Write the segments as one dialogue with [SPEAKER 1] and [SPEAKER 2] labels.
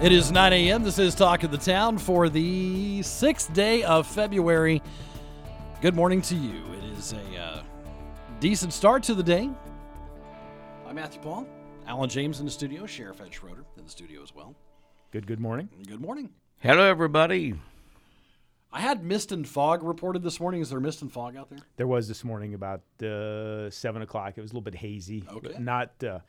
[SPEAKER 1] It is 9 a.m. This is Talk of the Town for the sixth day of February. Good morning to you. It is a uh, decent start to the day. I'm Matthew Paul. Alan James in the studio. Sheriff Ed Schroeder in the studio as well.
[SPEAKER 2] Good. Good morning.
[SPEAKER 1] Good morning.
[SPEAKER 3] Hello, everybody.
[SPEAKER 1] I had mist and fog reported this morning. Is there mist and fog out there?
[SPEAKER 2] There was this morning about uh, seven o'clock. It was a little bit hazy.
[SPEAKER 1] Okay.
[SPEAKER 2] Not. Uh,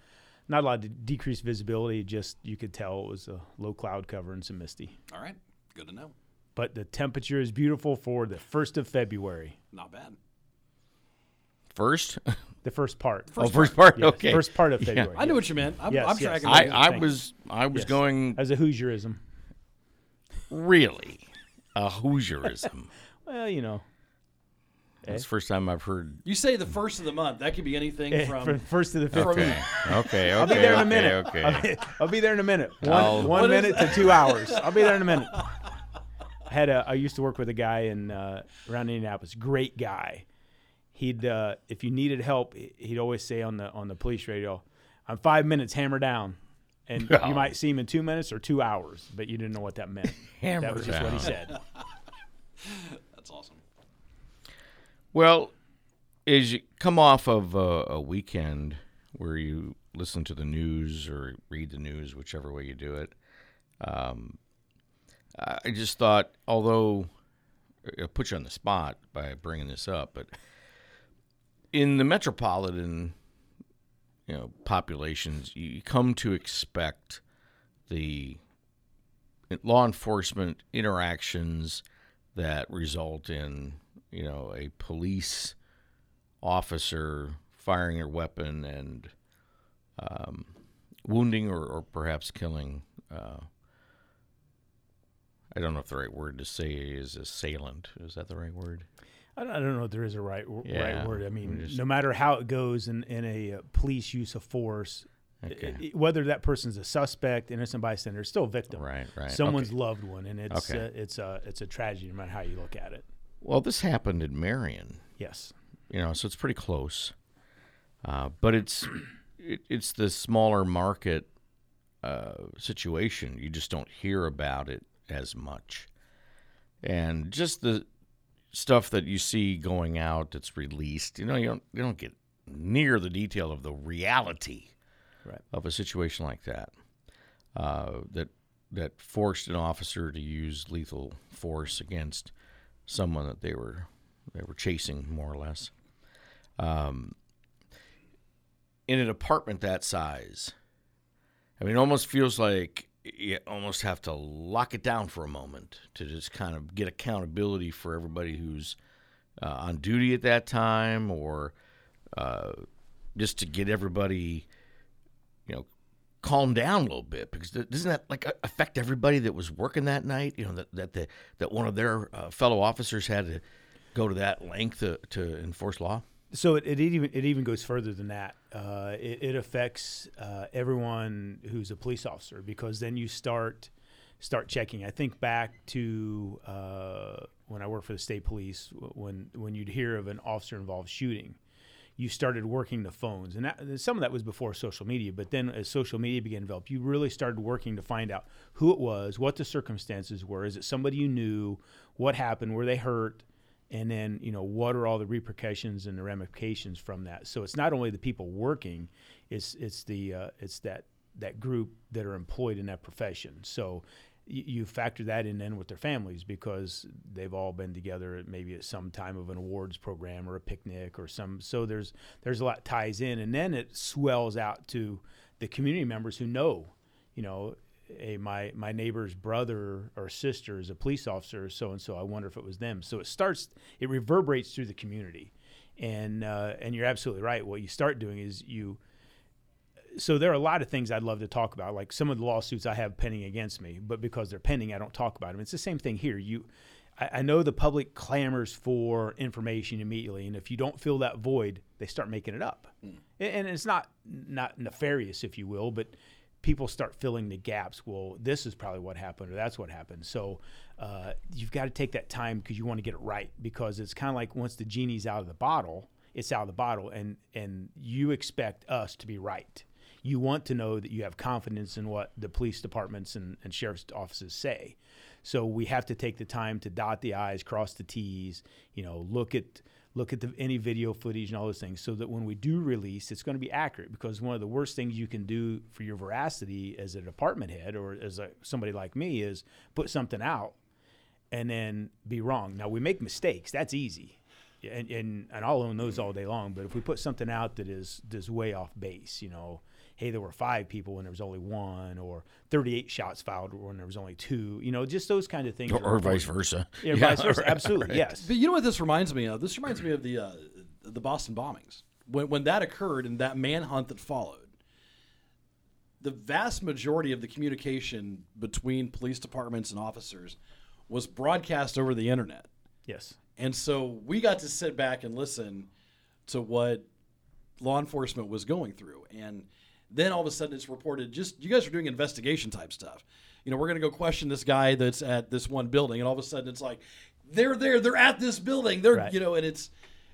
[SPEAKER 2] not a lot of decreased visibility. Just you could tell it was a low cloud cover and some misty.
[SPEAKER 1] All right, good to know.
[SPEAKER 2] But the temperature is beautiful for the first of February.
[SPEAKER 1] Not bad.
[SPEAKER 3] First,
[SPEAKER 2] the first part.
[SPEAKER 3] First oh, first part.
[SPEAKER 2] Yes.
[SPEAKER 3] Okay,
[SPEAKER 2] first part of February.
[SPEAKER 1] Yeah. I
[SPEAKER 2] yes.
[SPEAKER 1] what you meant. I'm,
[SPEAKER 2] yes,
[SPEAKER 1] I'm tracking.
[SPEAKER 3] I, I was I was going
[SPEAKER 2] as a Hoosierism.
[SPEAKER 3] Really, a Hoosierism.
[SPEAKER 2] well, you know, Okay.
[SPEAKER 3] That's the first time I've heard.
[SPEAKER 1] You say the first of the month. That could be anything
[SPEAKER 2] eh,
[SPEAKER 1] from,
[SPEAKER 2] from first to the fifteenth.
[SPEAKER 3] Okay. okay.
[SPEAKER 2] I'll be there in a minute.
[SPEAKER 3] Okay.
[SPEAKER 2] I'll be, I'll be there in a minute. One, one minute to two hours. I'll be there in a minute. I had a, I used to work with a guy in uh, around Indianapolis. Great guy. He'd uh, if you needed help, he'd always say on the on the police radio, "I'm five minutes, hammer down." And
[SPEAKER 3] oh.
[SPEAKER 2] you might see him in two minutes or two hours, but you didn't know what that meant.
[SPEAKER 3] hammer
[SPEAKER 2] that was just what he said.
[SPEAKER 1] That's awesome.
[SPEAKER 3] Well, as you come off of a, a, weekend where you listen to the news or read the news, whichever way you do it, um, I just thought, although uh, I put you on the spot by bringing this up, but in the metropolitan, you know, populations, you come to expect the law enforcement interactions that result in you know, a police officer firing a weapon and um, wounding or, or, perhaps killing. Uh, I don't know if the right word to say is assailant. Is that the right word?
[SPEAKER 2] I don't, know if there is a right
[SPEAKER 3] yeah,
[SPEAKER 2] right word. I mean,
[SPEAKER 3] just,
[SPEAKER 2] no matter how it goes in, in a uh, police use of force,
[SPEAKER 3] okay.
[SPEAKER 2] it, whether that person's a suspect, innocent bystander, still a victim.
[SPEAKER 3] Right, right.
[SPEAKER 2] Someone's
[SPEAKER 3] okay.
[SPEAKER 2] loved one, and it's
[SPEAKER 3] okay.
[SPEAKER 2] uh, it's a it's a tragedy no matter how you look at it.
[SPEAKER 3] Well, this happened in Marion.
[SPEAKER 2] Yes.
[SPEAKER 3] You know, so it's pretty close. Uh, but it's it, it's the smaller market uh, situation. You just don't hear about it as much, and just the stuff that you see going out that's released. You know, you don't you don't get near the detail of the reality
[SPEAKER 2] right.
[SPEAKER 3] of a situation like that. Uh, that that forced an officer to use lethal force against someone that they were they were chasing more or less. Um, in an apartment that size, I mean, almost feels like you almost have to lock it down for a moment to just kind of get accountability for everybody who's uh, on duty at that time, or uh, just to get everybody calm down a little bit because doesn't that like affect everybody that was working that night? You know that that the, that one of their uh, fellow officers had to go to that length to, to enforce law.
[SPEAKER 2] So it, it, even it even goes further than that. Uh, it, it, affects uh, everyone who's a police officer because then you start start checking. I think back to uh, when I worked for the state police when when you'd hear of an officer involved shooting you started working the phones. And that, some of that was before social media, but then as social media began to develop, you really started working to find out who it was, what the circumstances were. Is it somebody you knew? What happened? Were they hurt? And then, you know, what are all the repercussions and the ramifications from that? So it's not only the people working, it's, it's, the, uh, it's that, that group that are employed in that profession. So you factor that in then with their families because they've all been together maybe at some time of an awards program or a picnic or some so there's there's a lot ties in. And then it swells out to the community members who know you know my my neighbor's brother or sister is a police officer so and so I wonder if it was them. So it starts it reverberates through the community. And uh, and you're absolutely right. What you start doing is you so there are a lot of things I'd love to talk about, like some of the lawsuits I have pending against me, but because they're pending, I don't talk about them. It's the same thing here. You, I, I know the public clamors for information immediately, and if you don't fill that void, they start making it up. Mm. And, and it's not not nefarious, if you will, but people start filling the gaps. Well, this is probably what happened, or that's what happened. So uh, you've got to take that time because you want to get it right. Because it's kind of like once the genie's out of the bottle, it's out of the bottle, and and you expect us to be right you want to know that you have confidence in what the police departments and, and sheriff's offices say. So we have to take the time to dot the I's, cross the T's, you know, look at look at the, any video footage and all those things so that when we do release, it's going to be accurate. Because one of the worst things you can do for your veracity as a department head or as a, somebody like me is put something out and then be wrong. Now, we make mistakes, that's easy. And, and, and I'll own those all day long. But if we put something out that is, is way off base, you know, hey, there were five people when there was only one, or 38 shots filed when there was only two. You know, just those kind of things.
[SPEAKER 3] Or, or vice versa.
[SPEAKER 2] Yeah, yeah vice versa. Absolutely, right. yes.
[SPEAKER 1] But you know what this reminds me of? This reminds me of the uh, the Boston bombings when when that occurred and that manhunt that followed. The vast majority of the communication between police departments and officers was broadcast over the internet.
[SPEAKER 2] Yes.
[SPEAKER 1] And so we got to sit back and listen to what law enforcement was going through. And then all of a sudden it's reported just you guys are doing investigation type stuff. You know, we're going to go question this guy that's at this one building, and all of a sudden it's like they're there, they're at this building, they're right. you know, and it's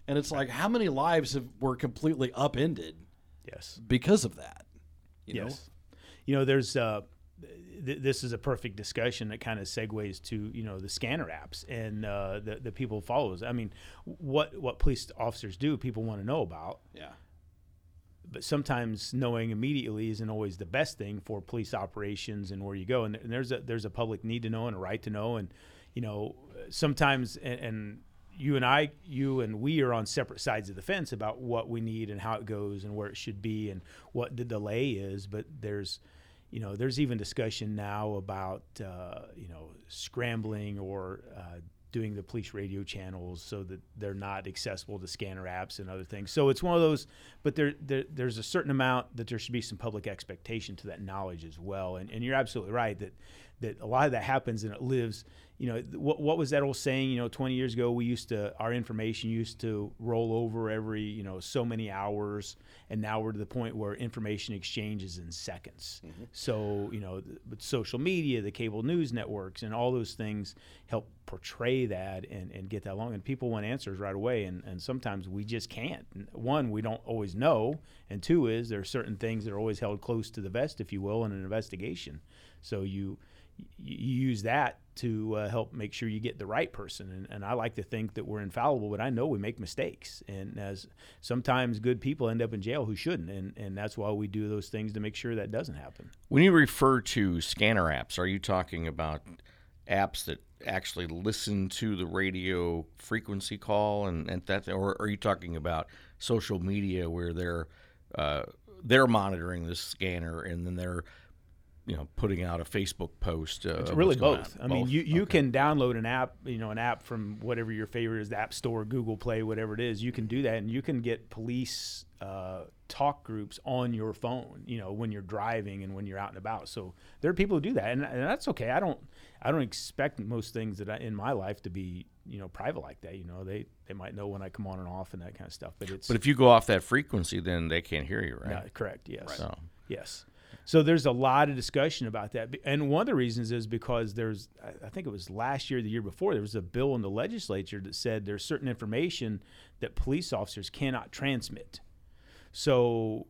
[SPEAKER 1] and it's like how many lives have, were completely upended?
[SPEAKER 2] Yes,
[SPEAKER 1] because of that.
[SPEAKER 2] You yes, know? you know, there's. Uh, this is a perfect discussion that kind of segues to you know the scanner apps and uh, the the people follows. I mean, what what police officers do, people want to know about.
[SPEAKER 1] Yeah,
[SPEAKER 2] but sometimes knowing immediately isn't always the best thing for police operations and where you go. And, and there's a there's a public need to know and a right to know, and you know sometimes and, and you and I, you and we are on separate sides of the fence about what we need and how it goes and where it should be and what the delay is. But there's, you know, there's even discussion now about, uh, you know, scrambling or uh, doing the police radio channels so that they're not accessible to scanner apps and other things. So it's one of those, but there, there there's a certain amount that there should be some public expectation to that knowledge as well. And, and you're absolutely right that that a lot of that happens and it lives. You know, what, what was that old saying? You know, 20 years ago, we used to, our information used to roll over every, you know, so many hours. And now we're to the point where information exchanges in seconds. Mm-hmm. So, you know, but social media, the cable news networks, and all those things help portray that and, and get that along. And people want answers right away. And, and sometimes we just can't. One, we don't always know. And two is there are certain things that are always held close to the vest, if you will, in an investigation. So you, you use that to uh, help make sure you get the right person. And, and, I like to think that we're infallible, but I know we make mistakes. And as sometimes good people end up in jail who shouldn't. And, and that's why we do those things to make sure that doesn't happen.
[SPEAKER 3] When you refer to scanner apps, are you talking about apps that actually listen to the radio frequency call and, and that, or are you talking about social media where they're, uh, they're monitoring the scanner and then they're you know putting out a Facebook post? Uh,
[SPEAKER 2] really both. I both. mean, you, you okay. can download an app, you know, an app from whatever your favorite is, the App Store, Google Play, whatever it is. You can do that, and you can get police uh, talk groups on your phone. You know, when you're driving and when you're out and about. So there are people who do that, and, and that's okay. I don't I don't expect most things that I, in my life to be you know private like that. You know, they they might know when I come on and off and that kind of stuff. But it's
[SPEAKER 3] but if you go off that frequency, then they can't hear you, right? No,
[SPEAKER 2] correct. Yes. Right. So. Yes. So there's a lot of discussion about that. And one of the reasons is because there's, I think it was last year, the year before, there was a bill in the legislature that said there's certain information that police officers cannot transmit. So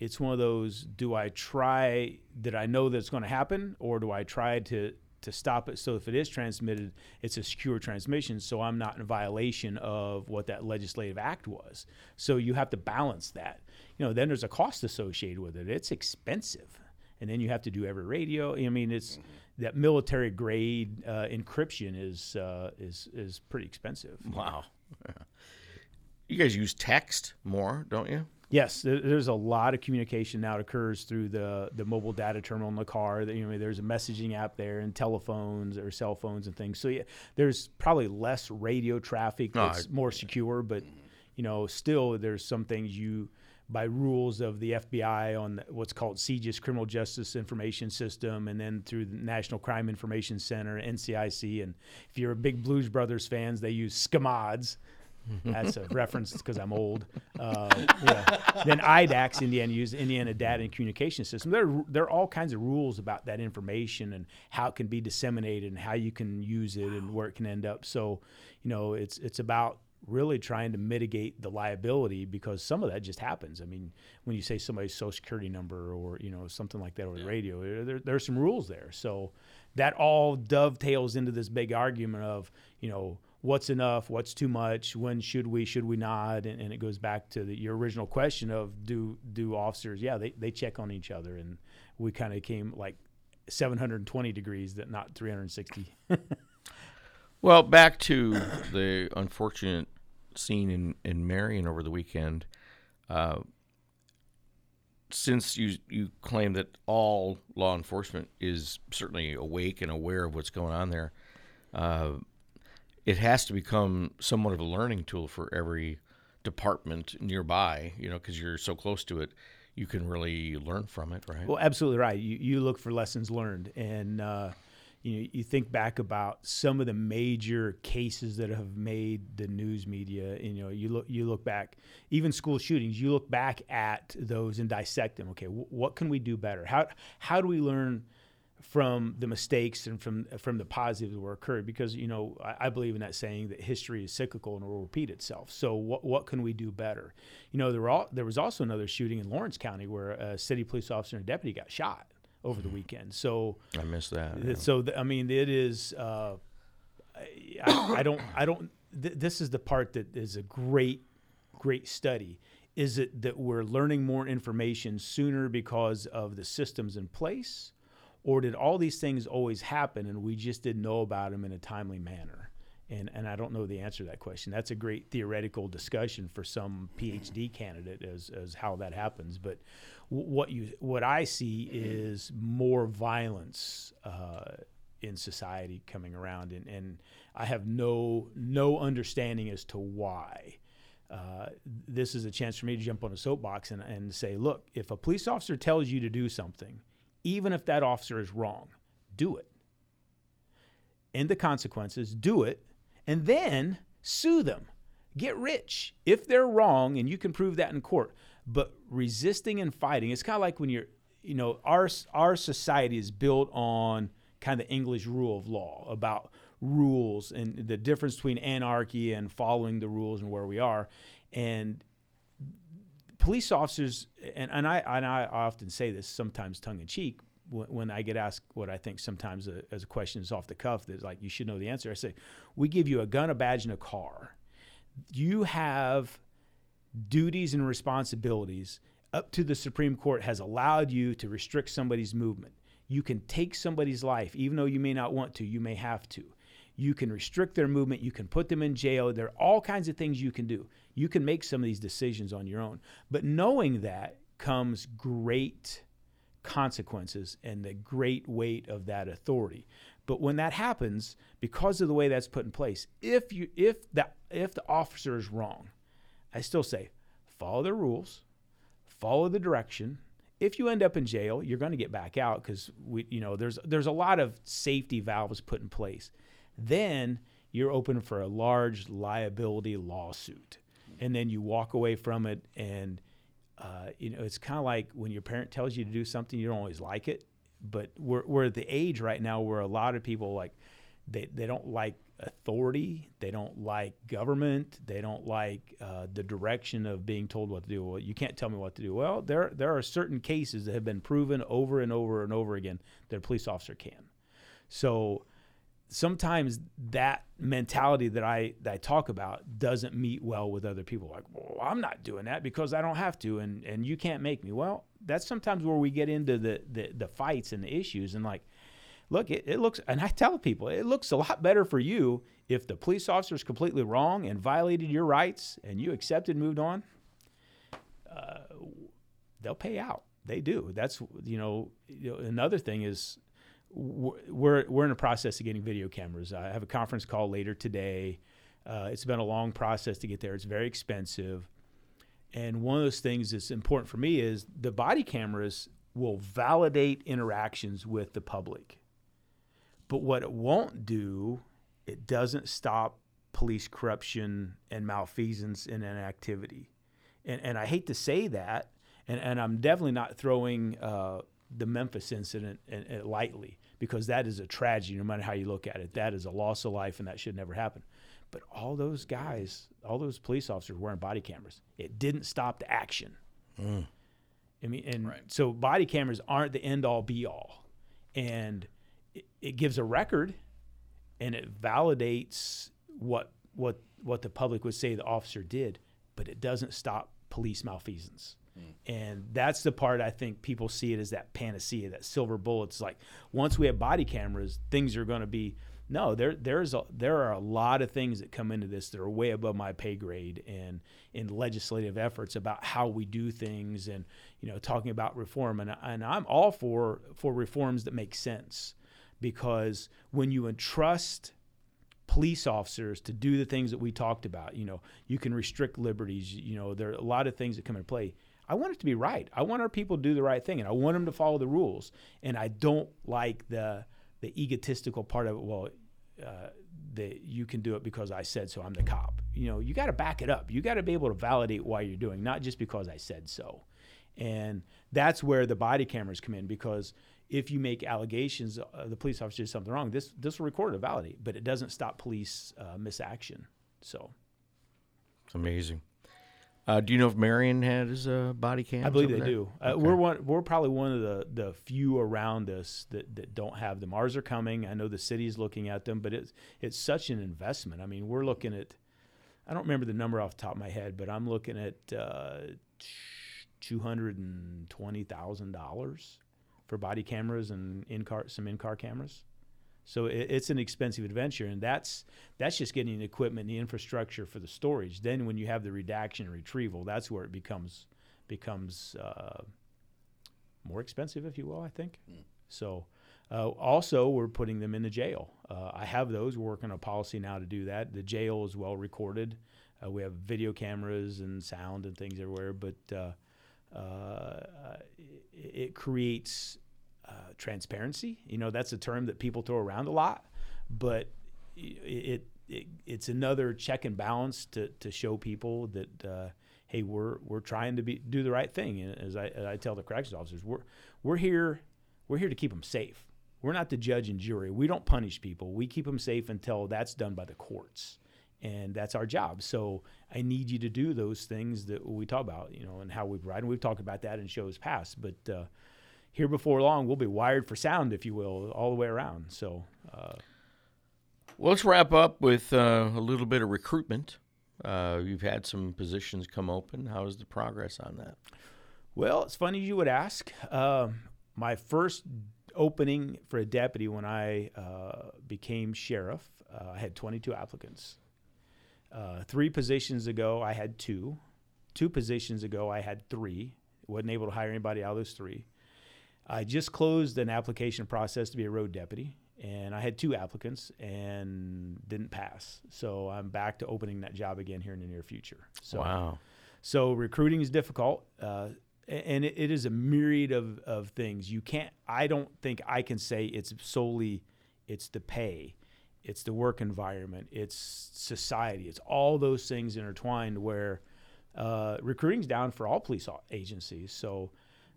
[SPEAKER 2] it's one of those do I try that I know that's going to happen or do I try to to stop it so if it is transmitted it's a secure transmission so I'm not in violation of what that legislative act was. So you have to balance that you know, then there's a cost associated with it. It's expensive. And then you have to do every radio. I mean, it's mm-hmm. that military grade uh, encryption is uh, is is pretty expensive.
[SPEAKER 3] Wow. You guys use text more, don't you?
[SPEAKER 2] Yes, there's a lot of communication now that occurs through the, the mobile data terminal in the car. You know, there's a messaging app there and telephones or cell phones and things. So yeah, there's probably less radio traffic. It's more secure, but mm-hmm. you know, still there's some things you by rules of the FBI on what's called CJIS Criminal Justice Information System, and then through the National Crime Information Center, NCIC. And if you're a big Blues Brothers fans, they use SCMODs. That's a reference because I'm old. Uh, yeah. Then IDACS Indiana use Indiana Data and Communication System. There, there are all kinds of rules about that information and how it can be disseminated and how you can use it wow. and where it can end up. So, you know, it's it's about really trying to mitigate the liability because some of that just happens. I mean, when you say somebody's social security number or you know something like that over yeah. the radio, there, there are some rules there. So that all dovetails into this big argument of you know what's enough, what's too much, when should we, should we not, and, and it goes back to the, your original question of do do officers? Yeah, they they check on each other, and we kind of came like 720 degrees, that not 360.
[SPEAKER 3] Well, back to the unfortunate scene in, in Marion over the weekend. Uh, since you you claim that all law enforcement is certainly awake and aware of what's going on there, uh, it has to become somewhat of a learning tool for every department nearby. You know, because you're so close to it, you can really learn from it, right?
[SPEAKER 2] Well, absolutely right. You you look for lessons learned, and uh, you know, you think back about some of the major cases that have made the news media. And, you know, you look you look back, even school shootings. You look back at those and dissect them. Okay, w- what can we do better? How how do we learn from the mistakes and from from the positives that were occurred? Because you know, I, I believe in that saying that history is cyclical and will repeat itself. So what what can we do better? You know, there were all, there was also another shooting in Lawrence County where a city police officer and deputy got shot over the weekend. So
[SPEAKER 3] I miss that. Yeah.
[SPEAKER 2] So th- I mean, it is. Uh, I, I, don't. I don't. Th- this is the part that is a great, great study. Is it that we're learning more information sooner because of the systems in place, or did all these things always happen and we just didn't know about them in a timely manner? And, and I don't know the answer to that question. That's a great theoretical discussion for some PhD candidate as, as how that happens. But w- what you what I see is more violence uh, in society coming around, and, and I have no no understanding as to why. Uh, this is a chance for me to jump on a soapbox and, and say, look, if a police officer tells you to do something, even if that officer is wrong, do it. In the consequences, do it, and then sue them. Get rich if they're wrong, and you can prove that in court. But resisting and fighting, it's kind of like when you're, you know, our our society is built on kind of the English rule of law about rules and the difference between anarchy and following the rules and where we are. And police officers, and, and I and I often say this sometimes tongue in cheek, when, I get asked what I think sometimes a, as a question is off the cuff, that's like, you should know the answer. I say, we give you a gun, a badge, and a car. You have duties and responsibilities up to the Supreme Court has allowed you to restrict somebody's movement. You can take somebody's life, even though you may not want to, you may have to. You can restrict their movement, you can put them in jail. There are all kinds of things you can do. You can make some of these decisions on your own. But knowing that comes great consequences and the great weight of that authority. But when that happens, because of the way that's put in place, if you if the if the officer is wrong, I still say follow the rules, follow the direction. If you end up in jail, you're going to get back out because we you know there's there's a lot of safety valves put in place. Then you're open for a large liability lawsuit, and then you walk away from it and uh, you know, it's kind of like when your parent tells you to do something, you don't always like it. But we're, we're at the age right now where a lot of people like, they, they don't like authority. They don't like government. They don't like uh, the direction of being told what to do. Well, you can't tell me what to do. Well, there there are certain cases that have been proven over and over and over again that a police officer can. So sometimes that mentality that I that I talk about doesn't meet well with other people. Like, well, I'm not doing that because I don't have to, and and you can't make me. Well, that's sometimes where we get into the the, the fights and the issues, and like, look, it, it looks, and I tell people, it looks a lot better for you if the police officer is completely wrong and violated your rights, and you accepted, moved on. Uh, they'll pay out. They do. That's you know, you know another thing is we're we're in the process of getting video cameras. I have a conference call later today. Uh, it's been a long process to get there. It's very expensive, and one of those things that's important for me is the body cameras will validate interactions with the public. But what it won't do, it doesn't stop police corruption and malfeasance and inactivity. And and I hate to say that, and and I'm definitely not throwing. Uh, the Memphis incident and, and lightly because that is a tragedy, no matter how you look at it. That is a loss of life, and that should never happen. But all those guys, all those police officers wearing body cameras, it didn't stop the action.
[SPEAKER 3] Mm.
[SPEAKER 2] I mean, and
[SPEAKER 1] right.
[SPEAKER 2] so body cameras aren't the end all be all. And it, it gives a record and it validates what, what, what the public would say the officer did, but it doesn't stop police malfeasance. Mm. And that's the part I think people see it as that panacea, that silver bullet. It's like once we have body cameras, things are going to be. No, there there's a, there are a lot of things that come into this that are way above my pay grade, and in legislative efforts about how we do things, and you know talking about reform, and and I'm all for for reforms that make sense, because when you entrust police officers to do the things that we talked about. You know, you can restrict liberties. You know, there are a lot of things that come into play. I want it to be right. I want our people to do the right thing, and I want them to follow the rules. And I don't like the the egotistical part of it. Well, uh, that you can do it because I said so. I'm the cop. You know, you got to back it up. You got to be able to validate why you're doing, not just because I said so. And that's where the body cameras come in because if you make allegations, uh, the police officer did something wrong. This this will record to validate, but it doesn't stop police uh, misaction. So,
[SPEAKER 3] amazing. Uh, do you know if Marion has a uh, body cam?
[SPEAKER 2] I believe they
[SPEAKER 3] there?
[SPEAKER 2] do. Uh, okay. Uh, we're one, we're probably one of the, the few around us that, that don't have them. Ours are coming. I know the city's looking at them, but it's it's such an investment. I mean, we're looking at I don't remember the number off the top of my head, but I'm looking at uh, two hundred and twenty thousand dollars for body cameras and in car some in car cameras. So it, it's an expensive adventure, and that's that's just getting the equipment, and the infrastructure for the storage. Then when you have the redaction and retrieval, that's where it becomes becomes uh, more expensive, if you will. I think mm. so. Uh, also, we're putting them in the jail. Uh, I have those. We're working on a policy now to do that. The jail is well recorded. Uh, we have video cameras and sound and things everywhere, but uh, uh, it, it, creates uh, transparency. You know, that's a term that people throw around a lot, but it, it it's another check and balance to to show people that. Uh, hey, we're we're trying to be do the right thing. And as I, as I tell the corrections officers, we're we're here we're here to keep them safe. We're not the judge and jury. We don't punish people. We keep them safe until that's done by the courts, and that's our job. So I need you to do those things that we talk about, you know, and how we provide. And we've talked about that in shows past, but. Uh, here before long, we'll be wired for sound, if you will, all the way around. So, uh,
[SPEAKER 3] well, let's wrap up with uh, a little bit of recruitment. Uh, you've had some positions come open. How is the progress on that?
[SPEAKER 2] Well, it's funny you would ask. Um, my first opening for a deputy when I uh, became sheriff, uh, I had 22 applicants. Uh, three positions ago, I had two. Two positions ago, I had three. Wasn't able to hire anybody out of those three. I just closed an application process to be a road deputy, and I had two applicants and didn't pass. So I'm back to opening that job again here in the near future. So,
[SPEAKER 3] wow.
[SPEAKER 2] So recruiting is difficult, uh, and it, it is a myriad of, of things. You can't. I don't think I can say it's solely it's the pay, it's the work environment, it's society, it's all those things intertwined. Where uh, recruiting's down for all police agencies, so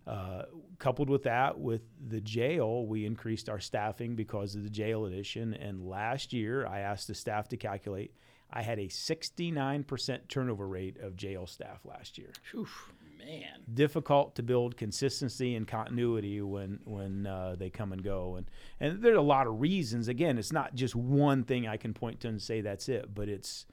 [SPEAKER 2] uh, coupled with that, with the jail, we increased our staffing because of the jail addition. And last year, I asked the staff to calculate. I had a 69% turnover rate of jail staff last year.
[SPEAKER 1] Oof, man.
[SPEAKER 2] Difficult to build consistency and continuity when when uh, they come and go, and and there are a lot of reasons. Again, it's not just one thing I can point to and say that's it, but it's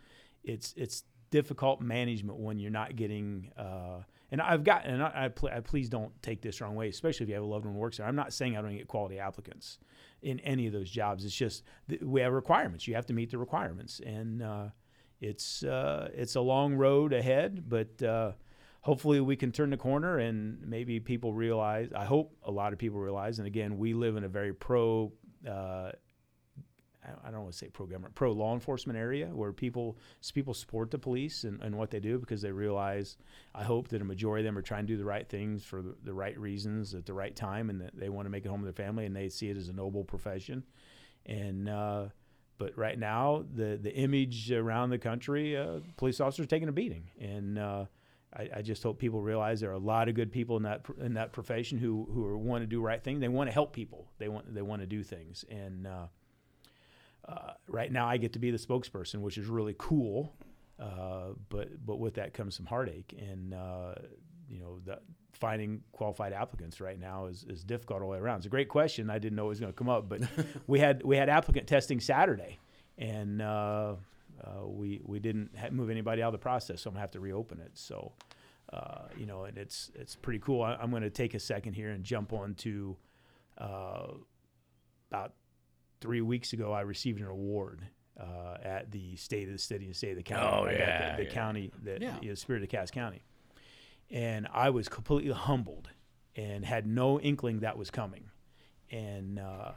[SPEAKER 2] it's it's difficult management when you're not getting. Uh, and I've gotten, and I, I, pl- I, please don't take this wrong way, especially if you have a loved one who works there. I'm not saying I don't get quality applicants in any of those jobs. It's just th- we have requirements. You have to meet the requirements, and uh, it's uh, it's a long road ahead, but. Uh, hopefully, we can turn the corner and maybe people realize. I hope a lot of people realize. And again, we live in a very pro uh, I don't want to say pro government, pro law enforcement area where people people support the police and, and what they do because they realize, I hope that a majority of them are trying to do the right things for the, right reasons at the right time and that they want to make it home with their family and they see it as a noble profession. And, uh, but right now, the, the image around the country, uh, police officers taking a beating. And, uh, I, I, just hope people realize there are a lot of good people in that in that profession who who want to do right thing. They want to help people. They want they want to do things, and uh, uh, right now I get to be the spokesperson, which is really cool. Uh, but but with that comes some heartache, and uh, you know the, finding qualified applicants right now is, is difficult all the way around. It's a great question. I didn't know it was going to come up, but we had we had applicant testing Saturday, and uh, uh, we we didn't move anybody out of the process, so I'm gonna have to reopen it. So. Uh, you know, and it's it's pretty cool. I, am going to take a second here and jump on to about three weeks ago, I received an award uh, at the state of the city and state of the county.
[SPEAKER 3] Oh, yeah,
[SPEAKER 2] the, the
[SPEAKER 3] yeah.
[SPEAKER 2] county, the
[SPEAKER 1] yeah.
[SPEAKER 2] you know, Spirit of Cass County. And I was completely humbled and had no inkling that was coming. And uh,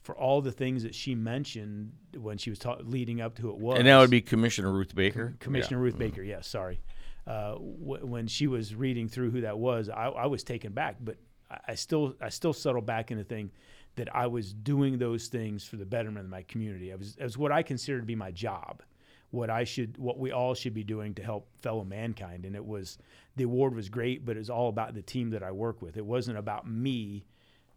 [SPEAKER 2] for all the things that she mentioned when she was ta- leading up to it was.
[SPEAKER 3] And that would be Commissioner Ruth Baker?
[SPEAKER 2] Commissioner
[SPEAKER 3] yeah.
[SPEAKER 2] Ruth mm-hmm. Baker, yes, yeah, sorry. Uh, w- when she was reading through who that was, I, I was taken back, but I, I still I still settled back in the thing that I was doing those things for the betterment of my community. It was, it was what I considered to be my job, what I should, what we all should be doing to help fellow mankind. And it was the award was great, but it was all about the team that I work with. It wasn't about me,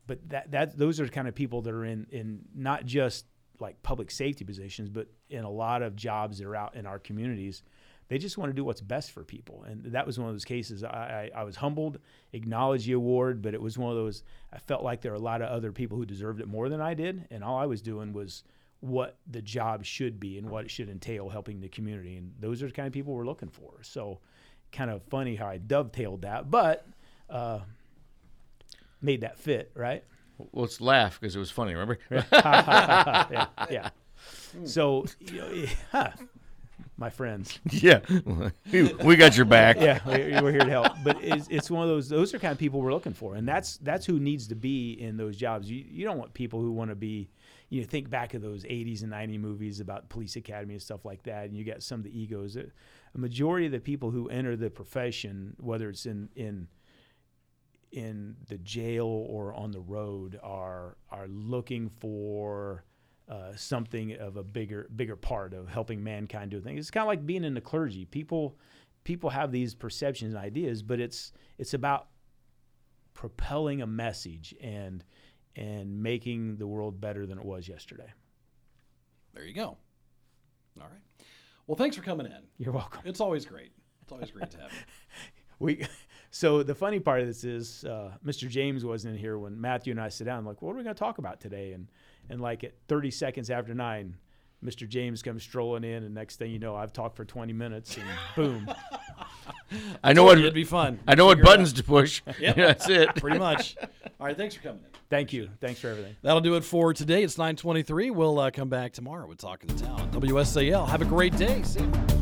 [SPEAKER 2] but that that those are kind of people that are in in not just like public safety positions, but in a lot of jobs that are out in our communities they just want to do what's best for people. And that was one of those cases. I, I, I was humbled, acknowledged the award, but it was one of those, I felt like there were a lot of other people who deserved it more than I did. And all I was doing was what the job should be and what it should entail helping the community. And those are the kind of people we're looking for. So kind of funny how I dovetailed that, but uh, made that fit, right?
[SPEAKER 3] Well, let's laugh because it was funny. Remember?
[SPEAKER 2] yeah, yeah. So, you know, yeah my friends.
[SPEAKER 3] Yeah, we got your back.
[SPEAKER 2] yeah, we're here to help. But it's, it's, one of those; those are kind of people we're looking for, and that's that's who needs to be in those jobs. You you don't want people who want to be, you know, think back of those '80s and '90s movies about police academy and stuff like that, and you got some of the egos. A majority of the people who enter the profession, whether it's in in in the jail or on the road, are are looking for uh, something of a bigger bigger part of helping mankind do things. It's kind of like being in the clergy. People people have these perceptions and ideas, but it's it's about propelling a message and and making the world better than it was yesterday.
[SPEAKER 1] There you go. All right. Well, thanks for coming in.
[SPEAKER 2] You're welcome.
[SPEAKER 1] It's always great. It's always great to have you.
[SPEAKER 2] we so the funny part of this is uh, Mr. James wasn't in here when Matthew and I sit down. I'm like, what are we going to talk about today? And and like at 30 seconds after nine, Mr. James comes strolling in, and next thing you know, I've talked for 20 minutes, and boom.
[SPEAKER 3] I know what
[SPEAKER 1] it'd be fun.
[SPEAKER 3] I know what buttons to push.
[SPEAKER 1] yeah,
[SPEAKER 3] that's it.
[SPEAKER 1] Pretty much. All right, thanks for coming in.
[SPEAKER 2] Thank you. Thanks for everything.
[SPEAKER 1] That'll do it for today. It's 9:23. We'll uh, come back tomorrow We're talking the Town. WSAL. Have a great day. See you.